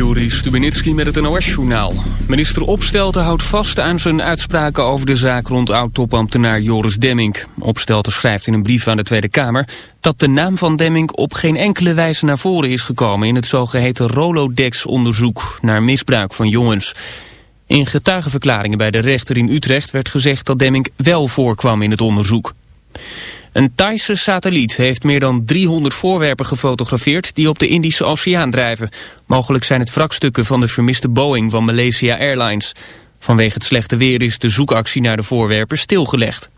Joris Stubenitski met het NOS-journaal. Minister Opstelten houdt vast aan zijn uitspraken over de zaak rond oud-topambtenaar Joris Demming. Opstelten schrijft in een brief aan de Tweede Kamer dat de naam van Demming op geen enkele wijze naar voren is gekomen in het zogeheten Rolodex-onderzoek naar misbruik van jongens. In getuigenverklaringen bij de rechter in Utrecht werd gezegd dat Demming wel voorkwam in het onderzoek. Een Thaise satelliet heeft meer dan 300 voorwerpen gefotografeerd die op de Indische Oceaan drijven. Mogelijk zijn het wrakstukken van de vermiste Boeing van Malaysia Airlines. Vanwege het slechte weer is de zoekactie naar de voorwerpen stilgelegd.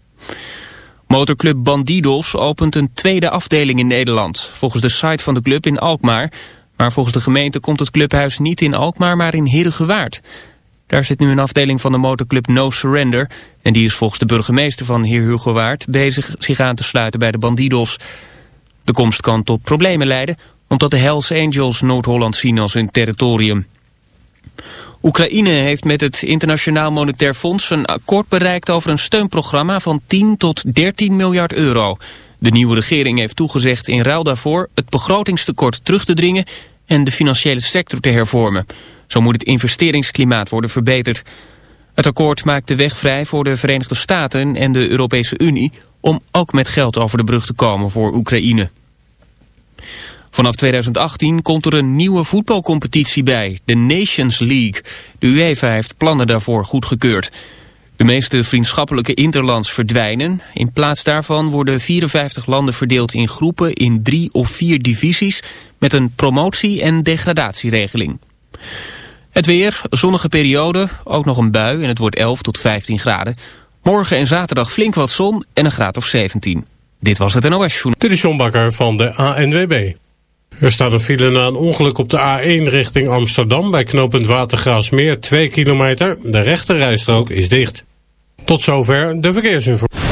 Motorclub Bandidos opent een tweede afdeling in Nederland. Volgens de site van de club in Alkmaar. Maar volgens de gemeente komt het clubhuis niet in Alkmaar, maar in Heerdegewaard. Daar zit nu een afdeling van de motorclub No Surrender... en die is volgens de burgemeester van Heer Hugo Waard... bezig zich aan te sluiten bij de bandidos. De komst kan tot problemen leiden... omdat de Hells Angels Noord-Holland zien als hun territorium. Oekraïne heeft met het Internationaal Monetair Fonds... een akkoord bereikt over een steunprogramma van 10 tot 13 miljard euro... De nieuwe regering heeft toegezegd in ruil daarvoor het begrotingstekort terug te dringen en de financiële sector te hervormen. Zo moet het investeringsklimaat worden verbeterd. Het akkoord maakt de weg vrij voor de Verenigde Staten en de Europese Unie... om ook met geld over de brug te komen voor Oekraïne. Vanaf 2018 komt er een nieuwe voetbalcompetitie bij, de Nations League. De UEFA heeft plannen daarvoor goedgekeurd. De meeste vriendschappelijke interlands verdwijnen. In plaats daarvan worden 54 landen verdeeld in groepen in drie of vier divisies... met een promotie- en degradatieregeling. Het weer, zonnige periode, ook nog een bui en het wordt 11 tot 15 graden. Morgen en zaterdag flink wat zon en een graad of 17. Dit was het NOS Journal. Dit is John Bakker van de ANWB. Er staat een file na een ongeluk op de A1 richting Amsterdam... bij knooppunt Watergraafsmeer 2 kilometer. De rechte rijstrook is dicht. Tot zover de verkeersinformatie.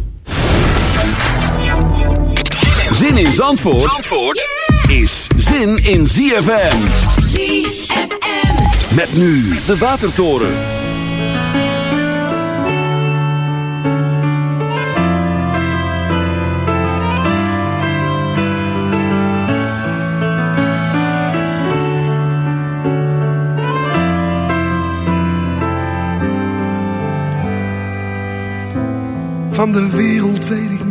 Zin in Zandvoort, Zandvoort is zin in ZFM. ZFM. Met nu de Watertoren. Van de wereld weet ik niets.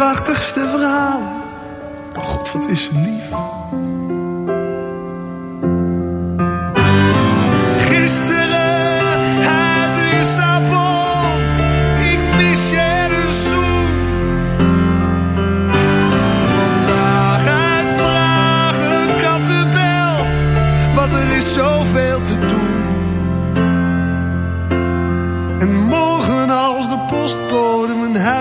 Prachtigste verhalen. Oh God, wat is ze lief. Gisteren uit Lissabon. Ik mis je een zoen. Vandaag uit Praag een kattenbel. Want er is zoveel te doen.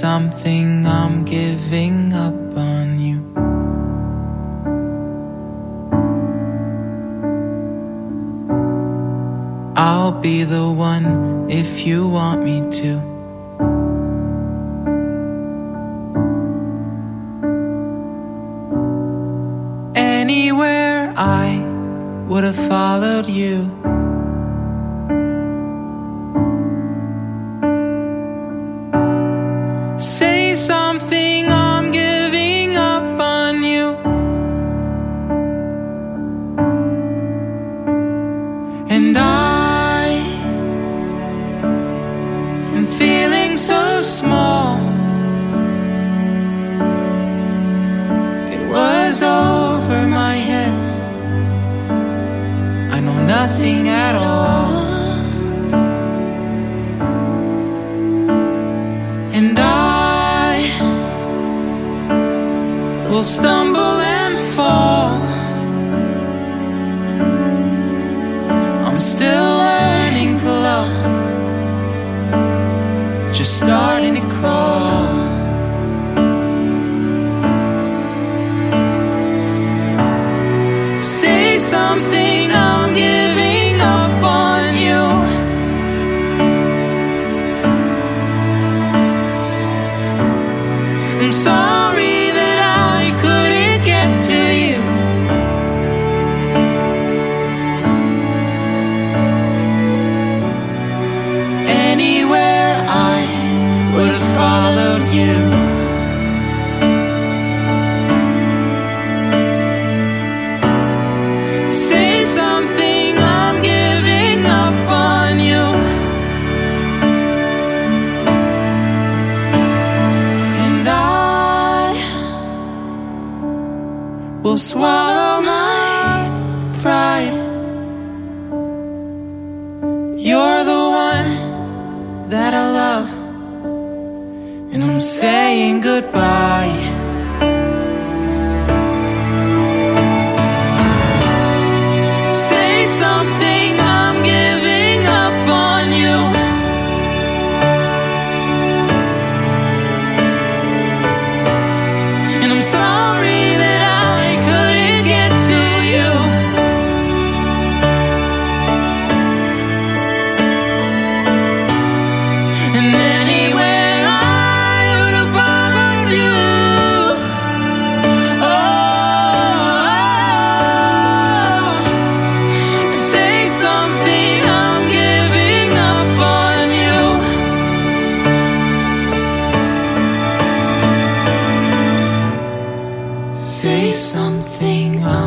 Something, Say something, I'm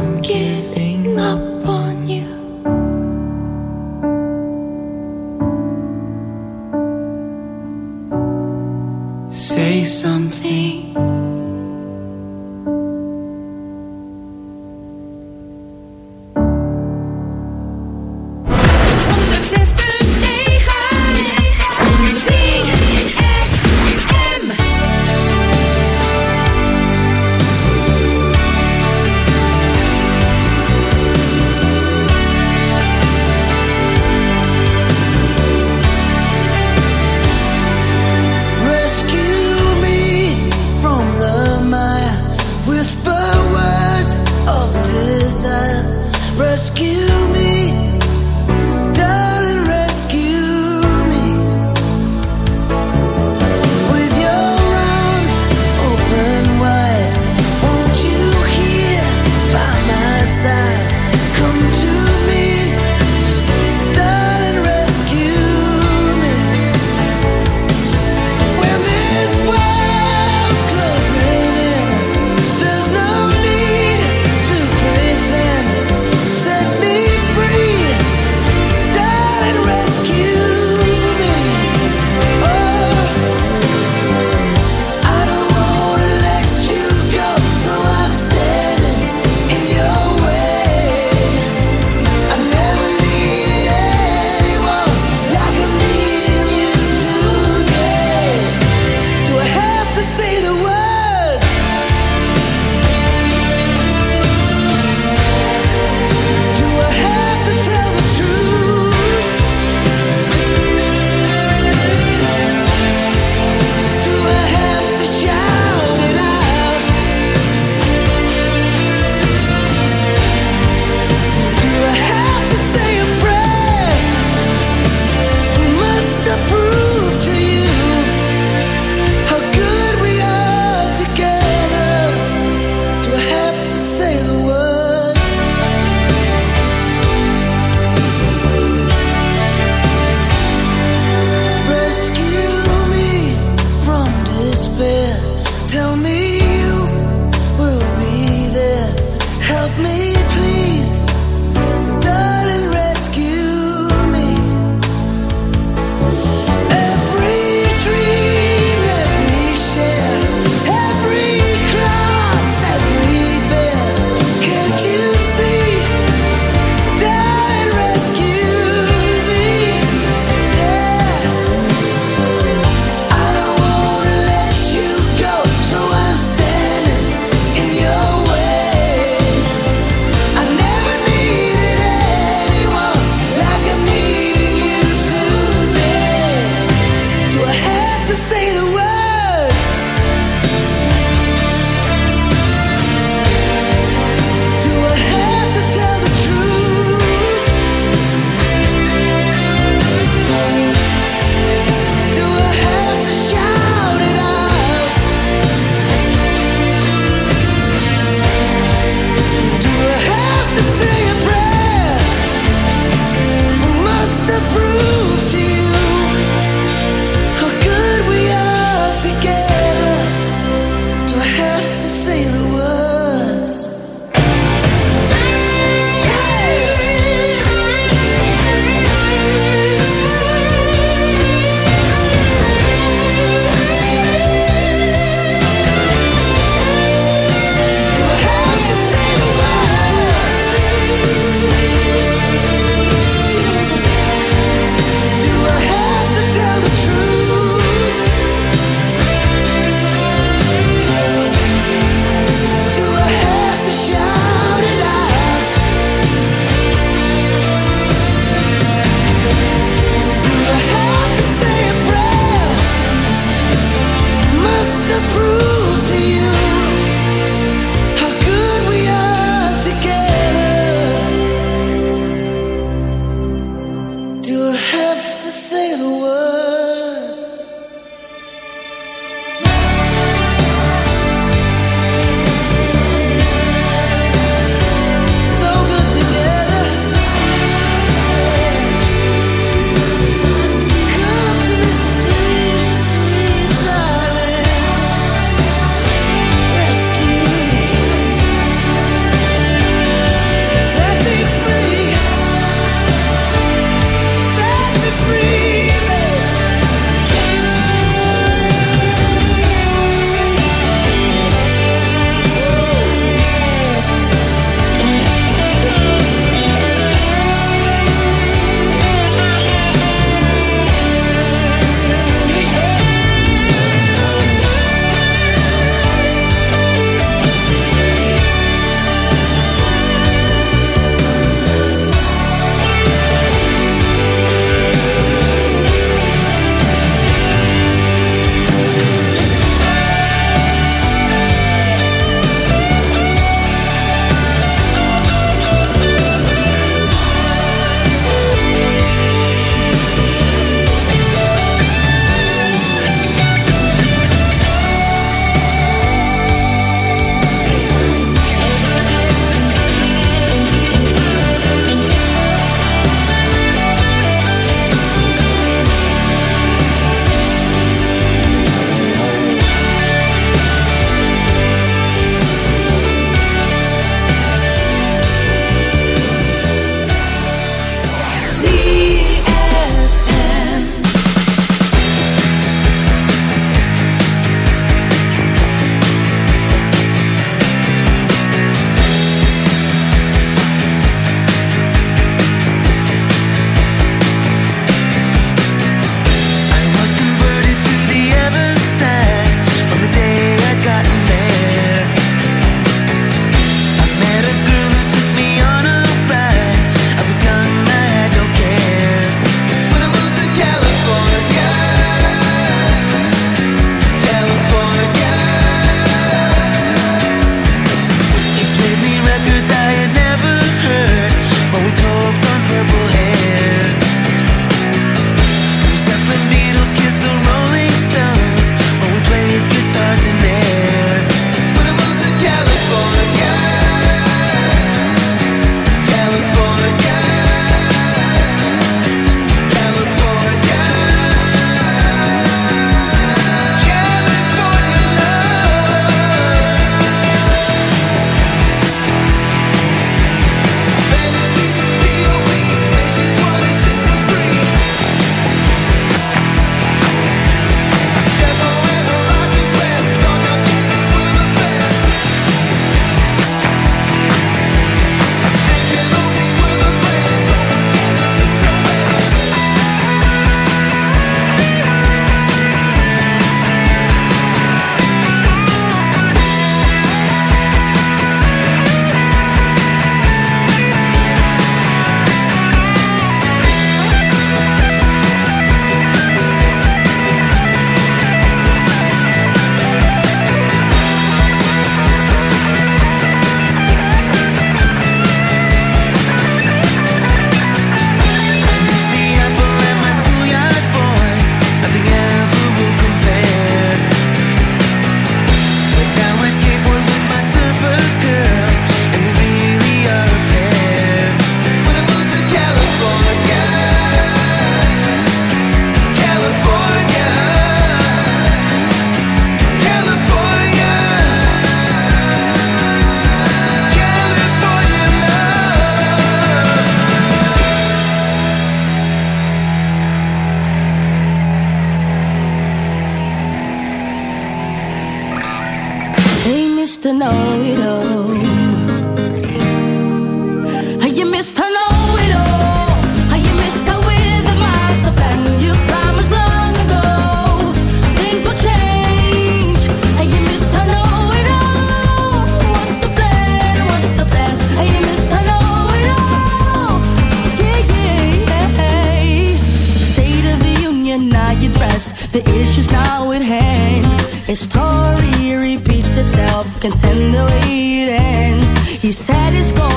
story repeats itself, can send the way it ends. He said it's gone.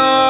Your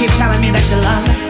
Keep telling me that you love me.